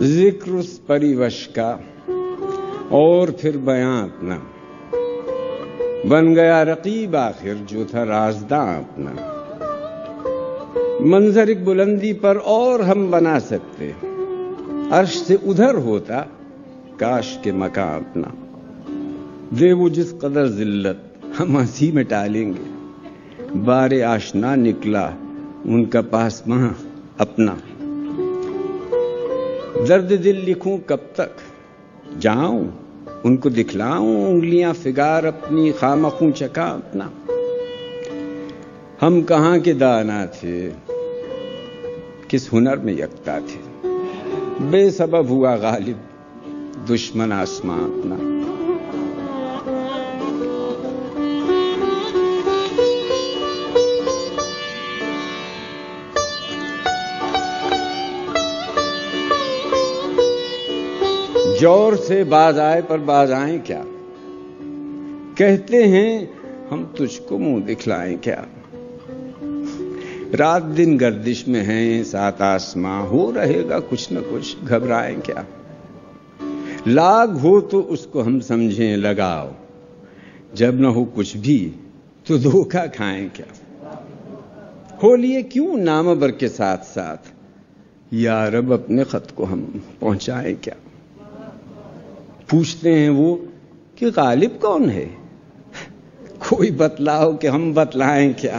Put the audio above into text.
ذکر اس پریوش کا اور پھر بیاں اپنا۔ بن گیا رقیب آخر جو تھا رازداں اپنا۔ منظر ایک بلندی پر اور ہم بنا سکتے۔ عرش سے ادھر ہوتا کاش کے مکان اپنا۔ دے وہ جس قدر ذلت ہم ہنسی میں ٹالیں گے۔ بار آشنا نکلا ان کا پاس ماں اپنا۔ درد دل لکھوں کب تک؟ جاؤں، ان کو دکھلاؤں، انگلیاں فگار، اپنی خامخوں چکا اپنا۔ ہم کہاں کے دانا تھے؟ کس ہنر میں یکتا تھے؟ بے سبب ہوا غالب، دشمن آسمان اپنا۔ جور سے باز آئے پر باز آئیں کیا؟ کہتے ہیں، ہم تجھ کو منہ دکھلائیں کیا؟ رات دن گردش میں ہیں، سات آسماں، ہو رہے گا کچھ نہ کچھ، گھبرائیں کیا؟ لاگ ہو تو اس کو ہم سمجھیں، لگاؤ۔ جب نہ ہو کچھ بھی تو دھوکا کھائیں کیا؟ ہو لیے کیوں نام بر کے ساتھ ساتھ؟ یا رب اپنے خط کو ہم پہنچائیں کیا؟ پوچھتے ہیں وہ کہ غالب کون ہے؟ کوئی بتلاؤ کہ ہم بتلائیں کیا؟